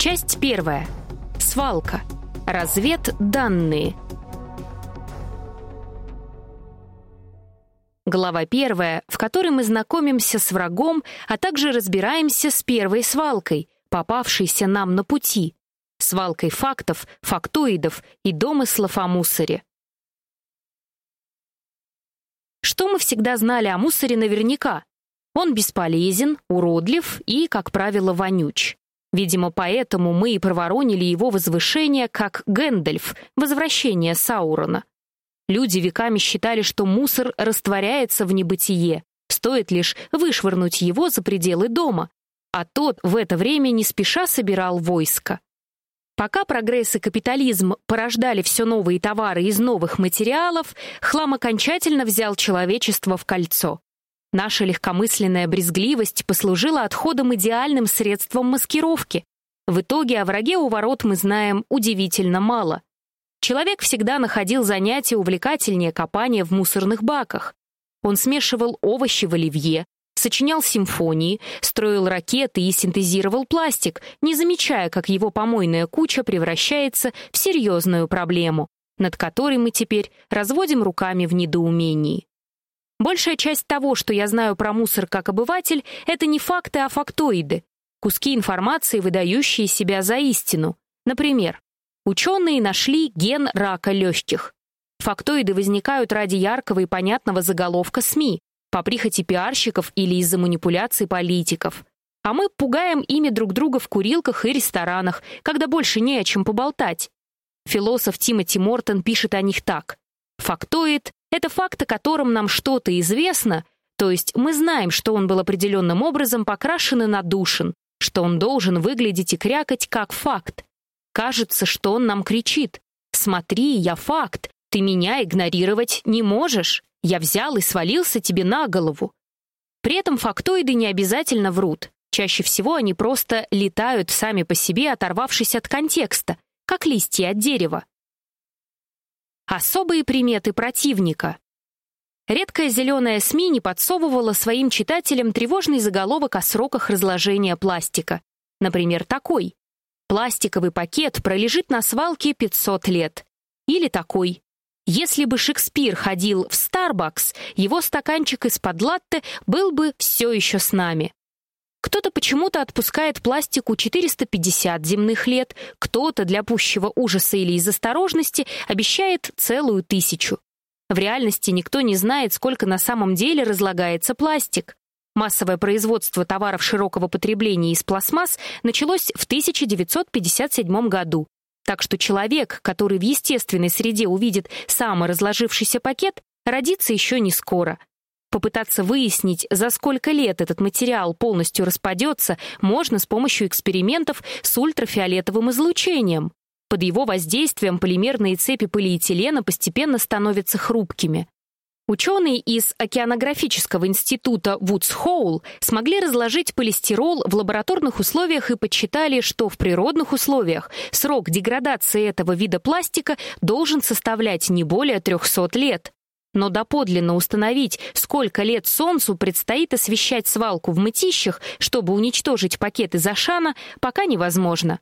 Часть первая. Свалка. Разведданные. Глава первая, в которой мы знакомимся с врагом, а также разбираемся с первой свалкой, попавшейся нам на пути, свалкой фактов, фактоидов и домыслов о мусоре. Что мы всегда знали о мусоре наверняка? Он бесполезен, уродлив и, как правило, вонюч. Видимо, поэтому мы и проворонили его возвышение как Гэндальф, возвращение Саурона. Люди веками считали, что мусор растворяется в небытие, стоит лишь вышвырнуть его за пределы дома, а тот в это время не спеша собирал войско. Пока прогресс и капитализм порождали все новые товары из новых материалов, хлам окончательно взял человечество в кольцо. Наша легкомысленная брезгливость послужила отходом идеальным средством маскировки. В итоге о враге у ворот мы знаем удивительно мало. Человек всегда находил занятия увлекательнее копания в мусорных баках. Он смешивал овощи в оливье, сочинял симфонии, строил ракеты и синтезировал пластик, не замечая, как его помойная куча превращается в серьезную проблему, над которой мы теперь разводим руками в недоумении. Большая часть того, что я знаю про мусор как обыватель, это не факты, а фактоиды. Куски информации, выдающие себя за истину. Например, ученые нашли ген рака легких. Фактоиды возникают ради яркого и понятного заголовка СМИ, по прихоти пиарщиков или из-за манипуляций политиков. А мы пугаем ими друг друга в курилках и ресторанах, когда больше не о чем поболтать. Философ Тимоти Мортон пишет о них так. Фактоид это факт, о котором нам что-то известно, то есть мы знаем, что он был определенным образом покрашен и надушен, что он должен выглядеть и крякать как факт. Кажется, что он нам кричит «Смотри, я факт, ты меня игнорировать не можешь, я взял и свалился тебе на голову». При этом фактоиды не обязательно врут. Чаще всего они просто летают сами по себе, оторвавшись от контекста, как листья от дерева. Особые приметы противника. Редкая зеленая СМИ не подсовывала своим читателям тревожный заголовок о сроках разложения пластика. Например, такой. Пластиковый пакет пролежит на свалке 500 лет. Или такой. Если бы Шекспир ходил в Starbucks, его стаканчик из-под латте был бы все еще с нами. Кто-то почему-то отпускает пластику 450 земных лет, кто-то для пущего ужаса или из осторожности обещает целую тысячу. В реальности никто не знает, сколько на самом деле разлагается пластик. Массовое производство товаров широкого потребления из пластмасс началось в 1957 году. Так что человек, который в естественной среде увидит саморазложившийся пакет, родится еще не скоро — Попытаться выяснить, за сколько лет этот материал полностью распадется, можно с помощью экспериментов с ультрафиолетовым излучением. Под его воздействием полимерные цепи полиэтилена постепенно становятся хрупкими. Ученые из океанографического института Вудс-Хоул смогли разложить полистирол в лабораторных условиях и подсчитали, что в природных условиях срок деградации этого вида пластика должен составлять не более 300 лет. Но доподлинно установить, сколько лет Солнцу предстоит освещать свалку в мытищах, чтобы уничтожить пакеты Зашана, пока невозможно.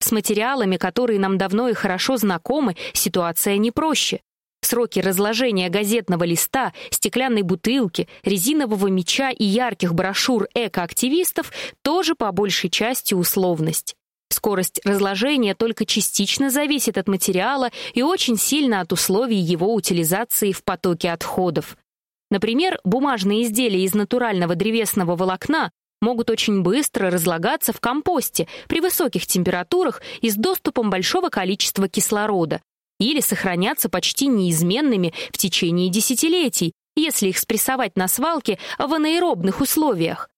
С материалами, которые нам давно и хорошо знакомы, ситуация не проще. Сроки разложения газетного листа, стеклянной бутылки, резинового меча и ярких брошюр экоактивистов тоже по большей части условность. Скорость разложения только частично зависит от материала и очень сильно от условий его утилизации в потоке отходов. Например, бумажные изделия из натурального древесного волокна могут очень быстро разлагаться в компосте при высоких температурах и с доступом большого количества кислорода или сохраняться почти неизменными в течение десятилетий, если их спрессовать на свалке в анаэробных условиях.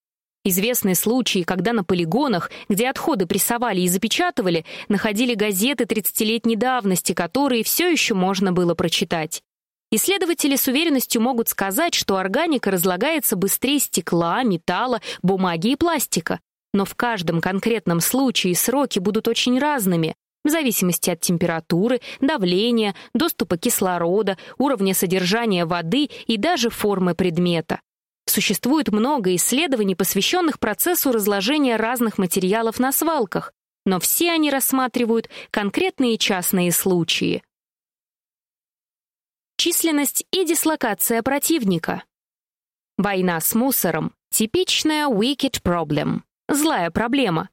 Известны случаи, когда на полигонах, где отходы прессовали и запечатывали, находили газеты 30-летней давности, которые все еще можно было прочитать. Исследователи с уверенностью могут сказать, что органика разлагается быстрее стекла, металла, бумаги и пластика. Но в каждом конкретном случае сроки будут очень разными, в зависимости от температуры, давления, доступа кислорода, уровня содержания воды и даже формы предмета. Существует много исследований, посвященных процессу разложения разных материалов на свалках, но все они рассматривают конкретные частные случаи. Численность и дислокация противника. Война с мусором — типичная wicked problem, злая проблема.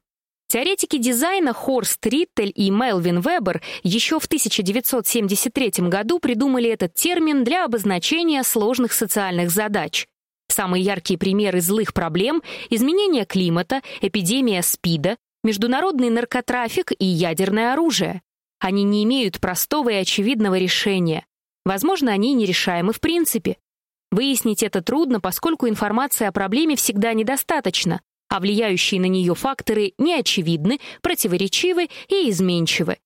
Теоретики дизайна Хорст Риттель и Мелвин Вебер еще в 1973 году придумали этот термин для обозначения сложных социальных задач. Самые яркие примеры злых проблем — изменение климата, эпидемия СПИДа, международный наркотрафик и ядерное оружие. Они не имеют простого и очевидного решения. Возможно, они нерешаемы в принципе. Выяснить это трудно, поскольку информации о проблеме всегда недостаточно, а влияющие на нее факторы неочевидны, противоречивы и изменчивы.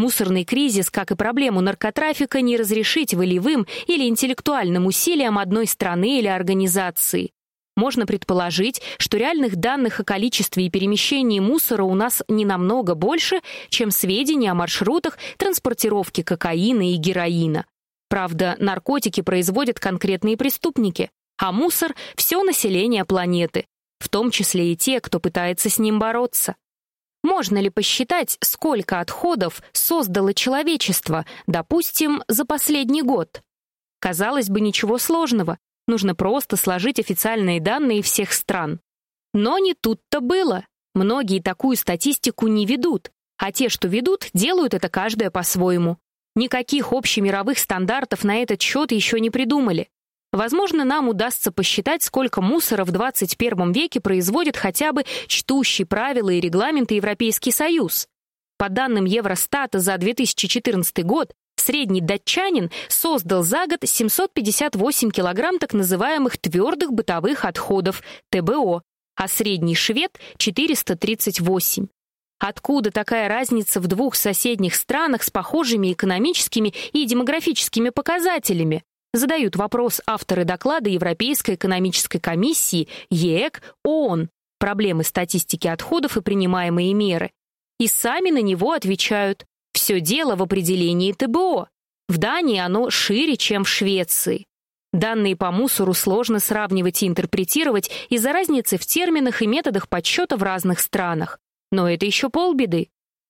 Мусорный кризис, как и проблему наркотрафика, не разрешить волевым или интеллектуальным усилием одной страны или организации. Можно предположить, что реальных данных о количестве и перемещении мусора у нас не намного больше, чем сведения о маршрутах транспортировки кокаина и героина. Правда, наркотики производят конкретные преступники, а мусор — все население планеты, в том числе и те, кто пытается с ним бороться. Можно ли посчитать, сколько отходов создало человечество, допустим, за последний год? Казалось бы, ничего сложного. Нужно просто сложить официальные данные всех стран. Но не тут-то было. Многие такую статистику не ведут, а те, что ведут, делают это каждое по-своему. Никаких общемировых стандартов на этот счет еще не придумали. Возможно, нам удастся посчитать, сколько мусора в 21 веке производит хотя бы чтущий правила и регламенты Европейский Союз. По данным Евростата за 2014 год, средний датчанин создал за год 758 килограмм так называемых твердых бытовых отходов, ТБО, а средний швед — 438. Откуда такая разница в двух соседних странах с похожими экономическими и демографическими показателями? Задают вопрос авторы доклада Европейской экономической комиссии ЕЭК ООН «Проблемы статистики отходов и принимаемые меры». И сами на него отвечают «Все дело в определении ТБО. В Дании оно шире, чем в Швеции». Данные по мусору сложно сравнивать и интерпретировать из-за разницы в терминах и методах подсчета в разных странах. Но это еще полбеды.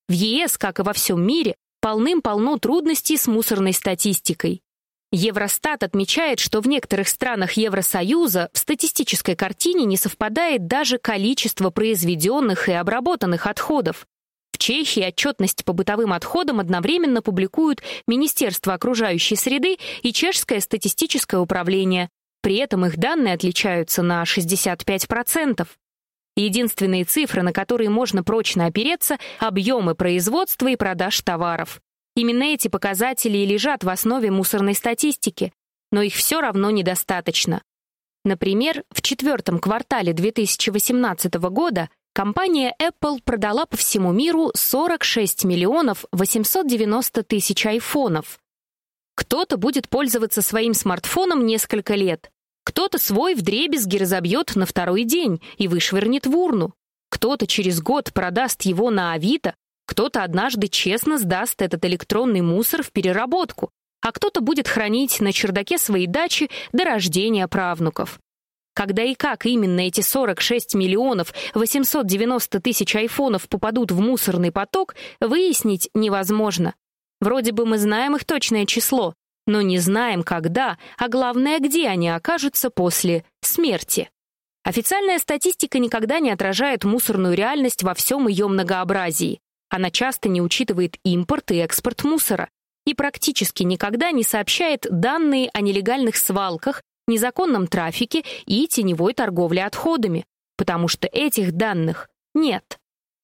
В ЕС, как и во всем мире, полным-полно трудностей с мусорной статистикой. Евростат отмечает, что в некоторых странах Евросоюза в статистической картине не совпадает даже количество произведенных и обработанных отходов. В Чехии отчетность по бытовым отходам одновременно публикуют Министерство окружающей среды и Чешское статистическое управление. При этом их данные отличаются на 65%. Единственные цифры, на которые можно прочно опереться — объемы производства и продаж товаров. Именно эти показатели и лежат в основе мусорной статистики, но их все равно недостаточно. Например, в четвертом квартале 2018 года компания Apple продала по всему миру 46 миллионов 890 тысяч айфонов. Кто-то будет пользоваться своим смартфоном несколько лет, кто-то свой вдребезги разобьет на второй день и вышвырнет в урну, кто-то через год продаст его на Авито кто-то однажды честно сдаст этот электронный мусор в переработку, а кто-то будет хранить на чердаке своей дачи до рождения правнуков. Когда и как именно эти 46 миллионов 890 тысяч айфонов попадут в мусорный поток, выяснить невозможно. Вроде бы мы знаем их точное число, но не знаем, когда, а главное, где они окажутся после смерти. Официальная статистика никогда не отражает мусорную реальность во всем ее многообразии. Она часто не учитывает импорт и экспорт мусора и практически никогда не сообщает данные о нелегальных свалках, незаконном трафике и теневой торговле отходами, потому что этих данных нет.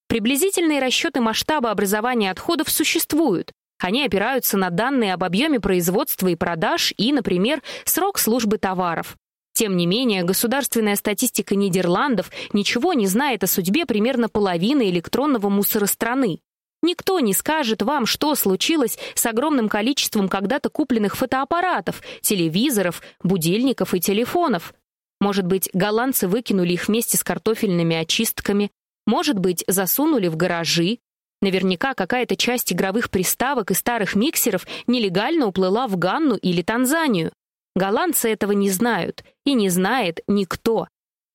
Приблизительные расчеты масштаба образования отходов существуют. Они опираются на данные об объеме производства и продаж и, например, срок службы товаров. Тем не менее, государственная статистика Нидерландов ничего не знает о судьбе примерно половины электронного мусора страны. Никто не скажет вам, что случилось с огромным количеством когда-то купленных фотоаппаратов, телевизоров, будильников и телефонов. Может быть, голландцы выкинули их вместе с картофельными очистками, может быть, засунули в гаражи. Наверняка какая-то часть игровых приставок и старых миксеров нелегально уплыла в Ганну или Танзанию. Голландцы этого не знают, и не знает никто.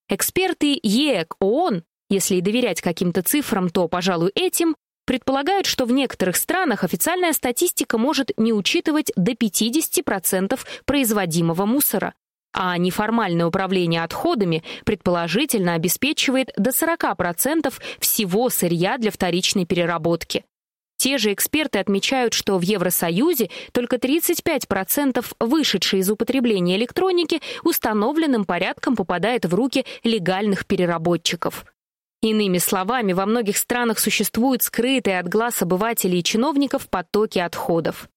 Эксперты ЕЭК ООН, если и доверять каким-то цифрам, то, пожалуй, этим, предполагают, что в некоторых странах официальная статистика может не учитывать до 50% производимого мусора, а неформальное управление отходами предположительно обеспечивает до 40% всего сырья для вторичной переработки. Те же эксперты отмечают, что в Евросоюзе только 35% вышедшей из употребления электроники установленным порядком попадает в руки легальных переработчиков. Иными словами, во многих странах существуют скрытые от глаз обывателей и чиновников потоки отходов.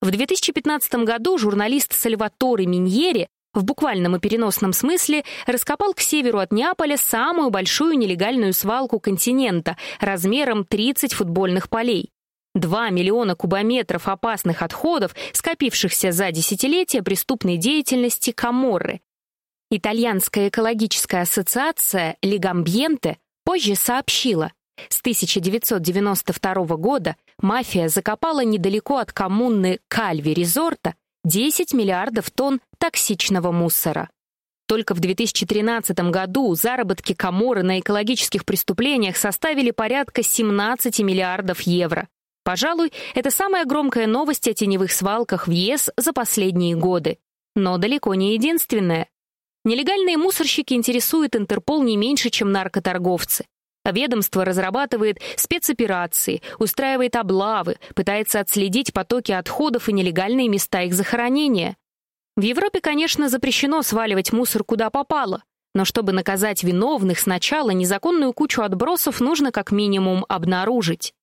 В 2015 году журналист Сальваторе Миньери в буквальном и переносном смысле раскопал к северу от Неаполя самую большую нелегальную свалку континента размером 30 футбольных полей. 2 миллиона кубометров опасных отходов, скопившихся за десятилетия преступной деятельности Каморры. Итальянская экологическая ассоциация «Легамбьенте» позже сообщила, с 1992 года мафия закопала недалеко от коммуны Кальви-Резорта 10 миллиардов тонн токсичного мусора. Только в 2013 году заработки Каморы на экологических преступлениях составили порядка 17 миллиардов евро. Пожалуй, это самая громкая новость о теневых свалках в ЕС за последние годы. Но далеко не единственная. Нелегальные мусорщики интересуют Интерпол не меньше, чем наркоторговцы. Ведомство разрабатывает спецоперации, устраивает облавы, пытается отследить потоки отходов и нелегальные места их захоронения. В Европе, конечно, запрещено сваливать мусор куда попало, но чтобы наказать виновных, сначала незаконную кучу отбросов нужно как минимум обнаружить.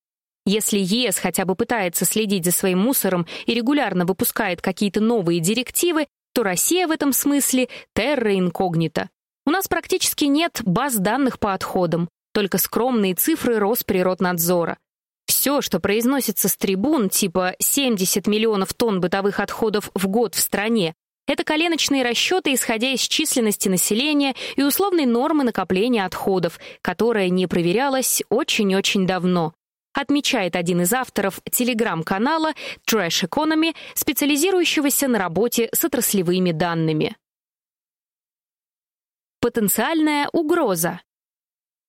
Если ЕС хотя бы пытается следить за своим мусором и регулярно выпускает какие-то новые директивы, то Россия в этом смысле терра инкогнита. У нас практически нет баз данных по отходам, только скромные цифры Росприроднадзора. Все, что произносится с трибун, типа 70 миллионов тонн бытовых отходов в год в стране, это коленочные расчеты, исходя из численности населения и условной нормы накопления отходов, которая не проверялась очень-очень давно отмечает один из авторов телеграм-канала Trash Economy, специализирующегося на работе с отраслевыми данными. Потенциальная угроза.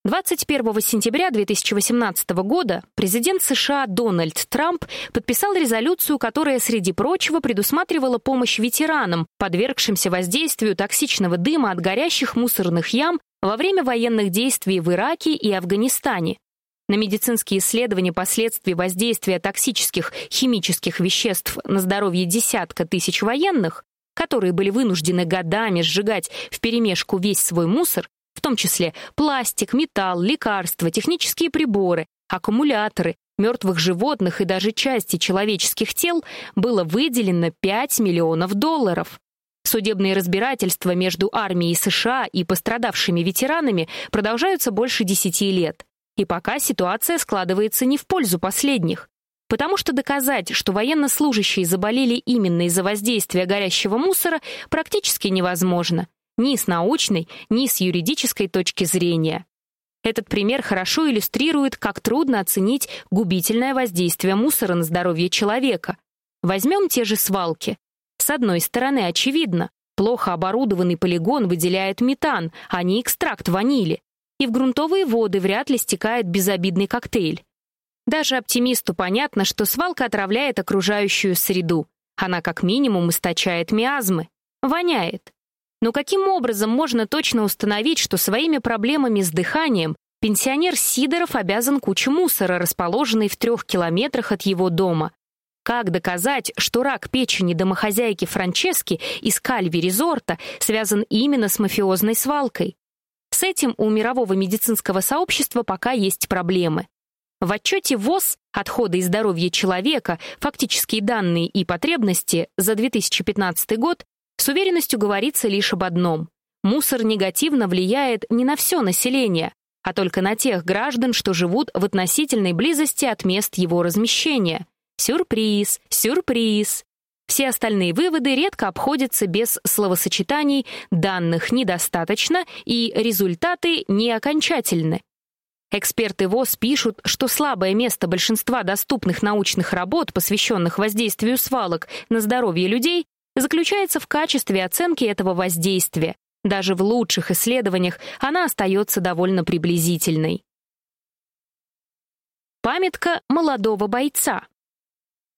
21 сентября 2018 года президент США Дональд Трамп подписал резолюцию, которая, среди прочего, предусматривала помощь ветеранам, подвергшимся воздействию токсичного дыма от горящих мусорных ям во время военных действий в Ираке и Афганистане. На медицинские исследования последствий воздействия токсических химических веществ на здоровье десятка тысяч военных, которые были вынуждены годами сжигать вперемешку весь свой мусор, в том числе пластик, металл, лекарства, технические приборы, аккумуляторы, мертвых животных и даже части человеческих тел, было выделено 5 миллионов долларов. Судебные разбирательства между армией США и пострадавшими ветеранами продолжаются больше 10 лет. И пока ситуация складывается не в пользу последних. Потому что доказать, что военнослужащие заболели именно из-за воздействия горящего мусора, практически невозможно. Ни с научной, ни с юридической точки зрения. Этот пример хорошо иллюстрирует, как трудно оценить губительное воздействие мусора на здоровье человека. Возьмем те же свалки. С одной стороны, очевидно, плохо оборудованный полигон выделяет метан, а не экстракт ванили и в грунтовые воды вряд ли стекает безобидный коктейль. Даже оптимисту понятно, что свалка отравляет окружающую среду. Она как минимум источает миазмы, воняет. Но каким образом можно точно установить, что своими проблемами с дыханием пенсионер Сидоров обязан куче мусора, расположенной в трех километрах от его дома? Как доказать, что рак печени домохозяйки Франчески из Кальви-резорта связан именно с мафиозной свалкой? С этим у мирового медицинского сообщества пока есть проблемы. В отчете ВОЗ «Отходы и здоровье человека. Фактические данные и потребности» за 2015 год с уверенностью говорится лишь об одном. Мусор негативно влияет не на все население, а только на тех граждан, что живут в относительной близости от мест его размещения. Сюрприз, сюрприз. Все остальные выводы редко обходятся без словосочетаний «данных недостаточно» и «результаты не окончательны». Эксперты ВОЗ пишут, что слабое место большинства доступных научных работ, посвященных воздействию свалок на здоровье людей, заключается в качестве оценки этого воздействия. Даже в лучших исследованиях она остается довольно приблизительной. Памятка молодого бойца.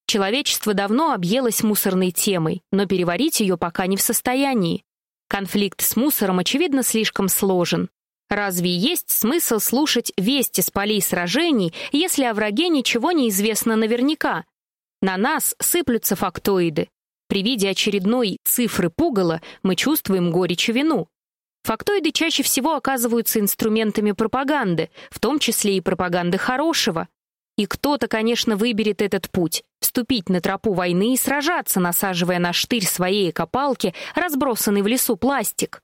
Человечество давно объелось мусорной темой, но переварить ее пока не в состоянии. Конфликт с мусором, очевидно, слишком сложен. Разве есть смысл слушать вести с полей сражений, если о враге ничего не известно наверняка? На нас сыплются фактоиды. При виде очередной цифры пугала мы чувствуем горечь и вину. Фактоиды чаще всего оказываются инструментами пропаганды, в том числе и пропаганды хорошего. И кто-то, конечно, выберет этот путь — вступить на тропу войны и сражаться, насаживая на штырь своей копалки разбросанный в лесу пластик.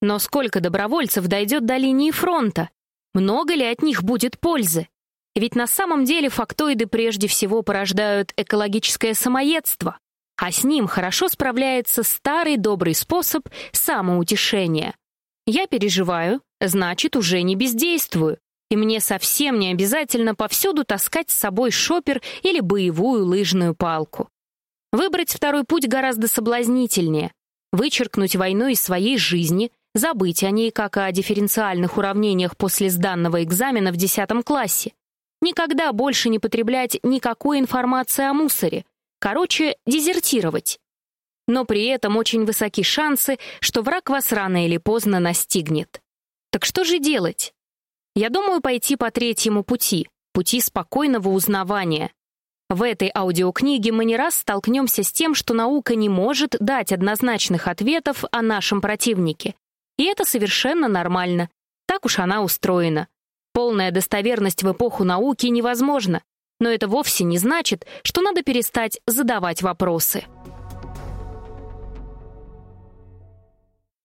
Но сколько добровольцев дойдет до линии фронта? Много ли от них будет пользы? Ведь на самом деле фактоиды прежде всего порождают экологическое самоедство, а с ним хорошо справляется старый добрый способ самоутешения — я переживаю, значит, уже не бездействую. И мне совсем не обязательно повсюду таскать с собой шопер или боевую лыжную палку. Выбрать второй путь гораздо соблазнительнее. Вычеркнуть войну из своей жизни, забыть о ней, как о дифференциальных уравнениях после сданного экзамена в 10 классе. Никогда больше не потреблять никакой информации о мусоре. Короче, дезертировать но при этом очень высоки шансы, что враг вас рано или поздно настигнет. Так что же делать? Я думаю пойти по третьему пути, пути спокойного узнавания. В этой аудиокниге мы не раз столкнемся с тем, что наука не может дать однозначных ответов о нашем противнике. И это совершенно нормально. Так уж она устроена. Полная достоверность в эпоху науки невозможна, но это вовсе не значит, что надо перестать задавать вопросы.